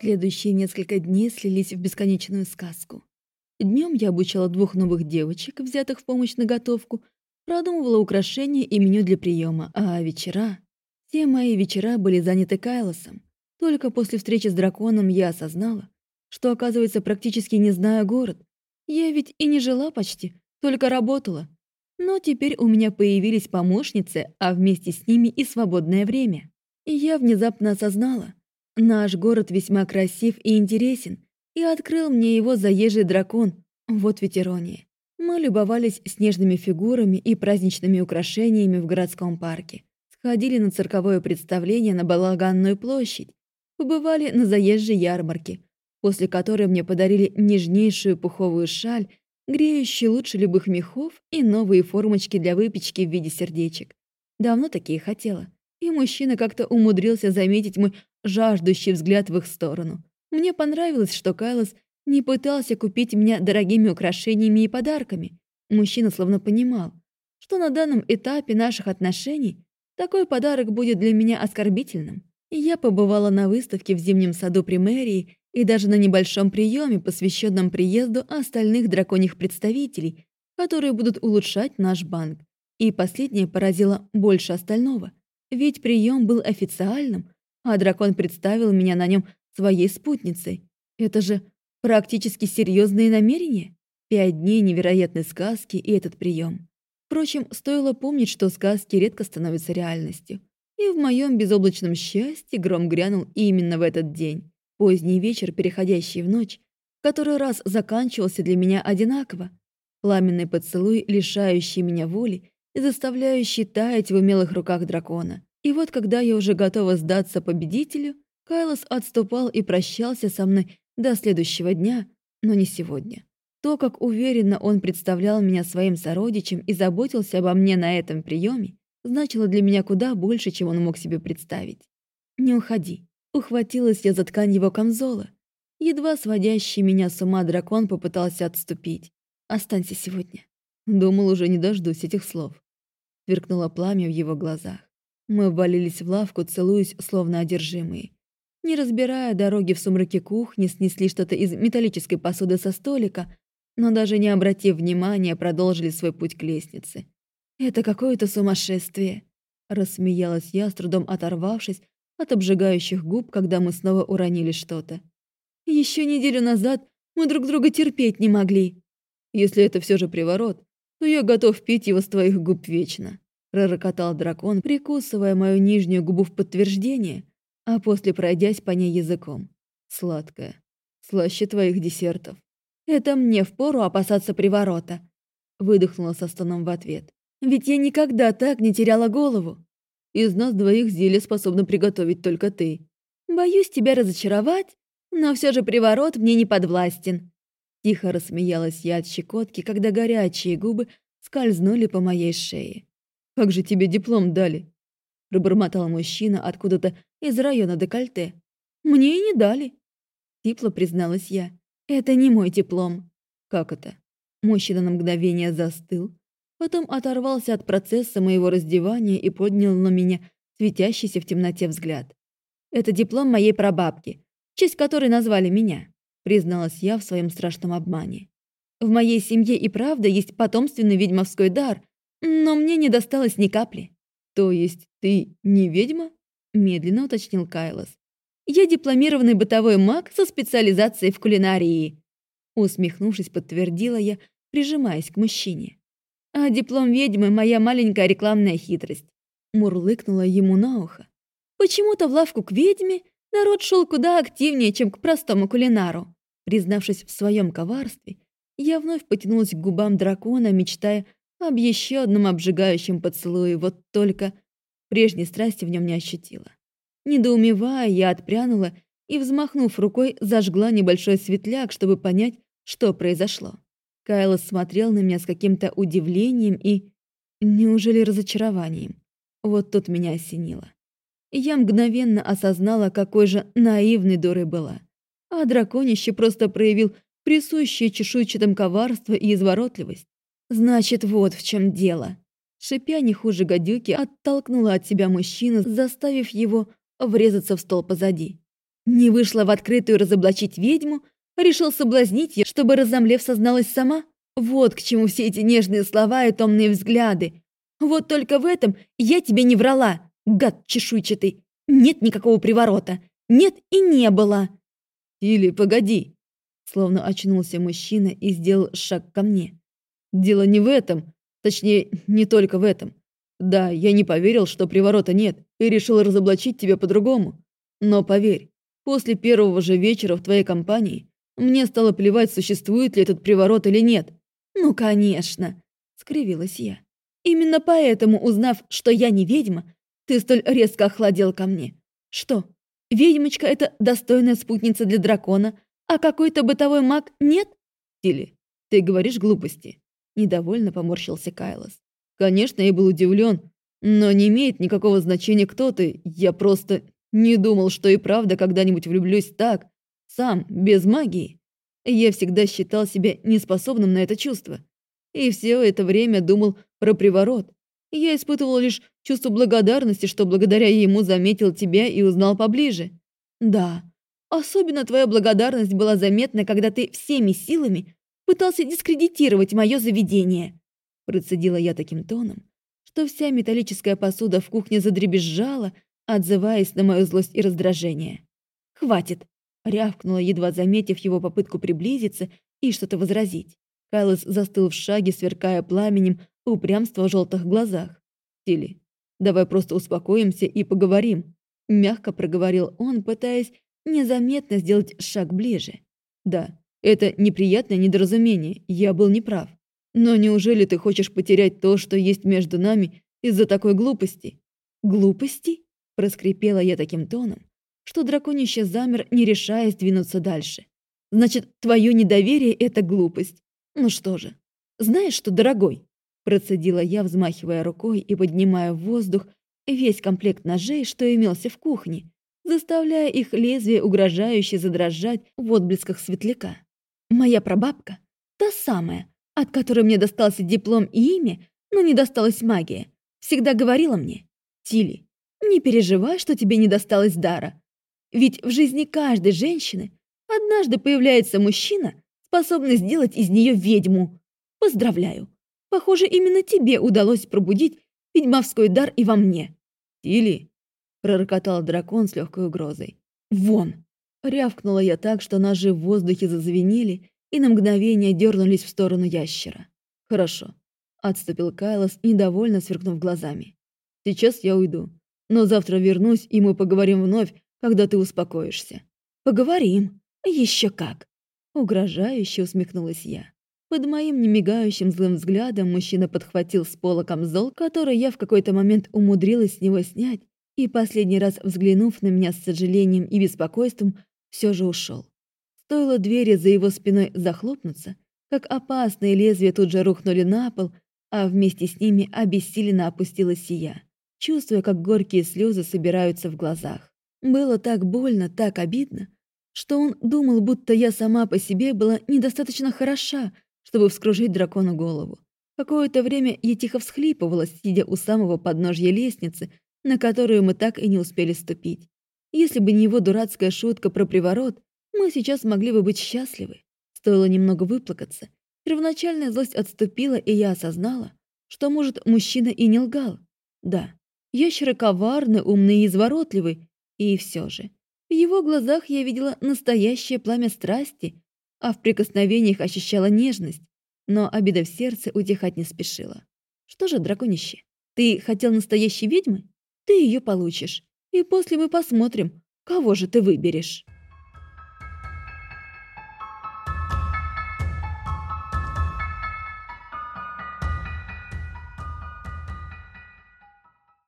Следующие несколько дней слились в бесконечную сказку. Днем я обучала двух новых девочек, взятых в помощь на готовку, продумывала украшения и меню для приема, а вечера... Все мои вечера были заняты Кайлосом. Только после встречи с драконом я осознала, что, оказывается, практически не знаю город. Я ведь и не жила почти, только работала. Но теперь у меня появились помощницы, а вместе с ними и свободное время. И я внезапно осознала, наш город весьма красив и интересен, и открыл мне его заезжий дракон. Вот ведь ирония. Мы любовались снежными фигурами и праздничными украшениями в городском парке. Сходили на цирковое представление на Балаганную площадь. Побывали на заезжей ярмарке, после которой мне подарили нежнейшую пуховую шаль, греющую лучше любых мехов и новые формочки для выпечки в виде сердечек. Давно такие хотела. И мужчина как-то умудрился заметить мой жаждущий взгляд в их сторону. Мне понравилось, что Кайлос не пытался купить меня дорогими украшениями и подарками. Мужчина словно понимал, что на данном этапе наших отношений такой подарок будет для меня оскорбительным. Я побывала на выставке в зимнем саду при мэрии и даже на небольшом приеме, посвященном приезду остальных драконьих представителей, которые будут улучшать наш банк. И последнее поразило больше остального. Ведь прием был официальным, а дракон представил меня на нем своей спутницей. Это же практически серьезные намерения. Пять дней невероятной сказки и этот прием. Впрочем, стоило помнить, что сказки редко становятся реальностью. И в моем безоблачном счастье гром грянул именно в этот день. Поздний вечер, переходящий в ночь, который раз заканчивался для меня одинаково. Пламенный поцелуй, лишающий меня воли и заставляющий таять в умелых руках дракона. И вот когда я уже готова сдаться победителю, Кайлос отступал и прощался со мной до следующего дня, но не сегодня. То, как уверенно он представлял меня своим сородичем и заботился обо мне на этом приеме, значило для меня куда больше, чем он мог себе представить. «Не уходи». Ухватилась я за ткань его камзола. Едва сводящий меня с ума дракон попытался отступить. «Останься сегодня». Думал, уже не дождусь этих слов. Сверкнуло пламя в его глазах. Мы ввалились в лавку, целуясь, словно одержимые. Не разбирая дороги в сумраке кухни, снесли что-то из металлической посуды со столика, но даже не обратив внимания, продолжили свой путь к лестнице. «Это какое-то сумасшествие!» Рассмеялась я, с трудом оторвавшись от обжигающих губ, когда мы снова уронили что-то. Еще неделю назад мы друг друга терпеть не могли. Если это все же приворот, то я готов пить его с твоих губ вечно пророкотал дракон, прикусывая мою нижнюю губу в подтверждение, а после пройдясь по ней языком. Сладкая. Слаще твоих десертов. Это мне впору опасаться приворота. Выдохнула со стоном в ответ. Ведь я никогда так не теряла голову. Из нас двоих зелье способна приготовить только ты. Боюсь тебя разочаровать, но все же приворот мне не подвластен. Тихо рассмеялась я от щекотки, когда горячие губы скользнули по моей шее. «Как же тебе диплом дали?» Пробормотал мужчина откуда-то из района декольте. «Мне и не дали», — тепло призналась я. «Это не мой диплом». «Как это?» Мужчина на мгновение застыл, потом оторвался от процесса моего раздевания и поднял на меня светящийся в темноте взгляд. «Это диплом моей прабабки, в честь которой назвали меня», призналась я в своем страшном обмане. «В моей семье и правда есть потомственный ведьмовской дар, но мне не досталось ни капли. То есть ты не ведьма? Медленно уточнил Кайлос. Я дипломированный бытовой маг со специализацией в кулинарии. Усмехнувшись, подтвердила я, прижимаясь к мужчине. А диплом ведьмы — моя маленькая рекламная хитрость. Мурлыкнула ему на ухо. Почему-то в лавку к ведьме народ шел куда активнее, чем к простому кулинару. Признавшись в своем коварстве, я вновь потянулась к губам дракона, мечтая об еще одном обжигающем поцелуе, вот только прежней страсти в нем не ощутила. Недоумевая, я отпрянула и, взмахнув рукой, зажгла небольшой светляк, чтобы понять, что произошло. Кайлос смотрел на меня с каким-то удивлением и... Неужели разочарованием? Вот тут меня осенило. Я мгновенно осознала, какой же наивной дурой была. А драконище просто проявил присущее чешуйчатым коварство и изворотливость. Значит, вот в чем дело. Шипя не хуже гадюки, оттолкнула от себя мужчину, заставив его врезаться в стол позади. Не вышла в открытую разоблачить ведьму, решил соблазнить ее, чтобы, разомлев, созналась сама? Вот к чему все эти нежные слова и томные взгляды. Вот только в этом я тебе не врала, гад чешуйчатый. Нет никакого приворота. Нет и не было. Или погоди. Словно очнулся мужчина и сделал шаг ко мне. Дело не в этом. Точнее, не только в этом. Да, я не поверил, что приворота нет, и решил разоблачить тебя по-другому. Но поверь, после первого же вечера в твоей компании мне стало плевать, существует ли этот приворот или нет. Ну, конечно, скривилась я. Именно поэтому, узнав, что я не ведьма, ты столь резко охладел ко мне. Что, ведьмочка — это достойная спутница для дракона, а какой-то бытовой маг нет? Тили, ты говоришь глупости. Недовольно поморщился Кайлос. Конечно, я был удивлен, но не имеет никакого значения, кто ты. Я просто не думал, что и правда когда-нибудь влюблюсь так, сам, без магии. Я всегда считал себя неспособным на это чувство. И все это время думал про приворот. Я испытывал лишь чувство благодарности, что благодаря ему заметил тебя и узнал поближе. Да, особенно твоя благодарность была заметна, когда ты всеми силами пытался дискредитировать мое заведение. Процедила я таким тоном, что вся металлическая посуда в кухне задребезжала, отзываясь на мою злость и раздражение. «Хватит!» — рявкнула, едва заметив его попытку приблизиться и что-то возразить. Кайлос застыл в шаге, сверкая пламенем упрямства в желтых глазах. «Тилли, давай просто успокоимся и поговорим», — мягко проговорил он, пытаясь незаметно сделать шаг ближе. «Да, это неприятное недоразумение, я был неправ. Но неужели ты хочешь потерять то, что есть между нами из-за такой глупости?» «Глупости?» – проскрипела я таким тоном, что драконище замер, не решаясь двинуться дальше. «Значит, твое недоверие – это глупость. Ну что же, знаешь что, дорогой?» Процедила я, взмахивая рукой и поднимая в воздух весь комплект ножей, что имелся в кухне, заставляя их лезвие угрожающе задрожать в отблесках светляка. Моя прабабка, та самая, от которой мне достался диплом и имя, но не досталась магия, всегда говорила мне, «Тили, не переживай, что тебе не досталось дара. Ведь в жизни каждой женщины однажды появляется мужчина, способный сделать из нее ведьму. Поздравляю. Похоже, именно тебе удалось пробудить ведьмовской дар и во мне». «Тили», — пророкотал дракон с легкой угрозой. «Вон!» Рявкнула я так, что ножи в воздухе зазвенели и на мгновение дернулись в сторону ящера. «Хорошо», — отступил Кайлос, недовольно сверкнув глазами. «Сейчас я уйду, но завтра вернусь, и мы поговорим вновь, когда ты успокоишься». «Поговорим. Еще как!» Угрожающе усмехнулась я. Под моим немигающим злым взглядом мужчина подхватил с пола камзол, который я в какой-то момент умудрилась с него снять, и последний раз взглянув на меня с сожалением и беспокойством, все же ушел. Стоило двери за его спиной захлопнуться, как опасные лезвия тут же рухнули на пол, а вместе с ними обессиленно опустилась я, чувствуя, как горькие слезы собираются в глазах. Было так больно, так обидно, что он думал, будто я сама по себе была недостаточно хороша, чтобы вскружить дракону голову. Какое-то время я тихо всхлипывала, сидя у самого подножья лестницы, на которую мы так и не успели ступить. Если бы не его дурацкая шутка про приворот, мы сейчас могли бы быть счастливы. Стоило немного выплакаться. Первоначальная злость отступила, и я осознала, что, может, мужчина и не лгал. Да, ящеры коварный, умный и изворотливый, и все же. В его глазах я видела настоящее пламя страсти, а в прикосновениях ощущала нежность, но обида в сердце утихать не спешила. Что же, драконище, ты хотел настоящей ведьмы? Ты ее получишь. И после мы посмотрим, кого же ты выберешь.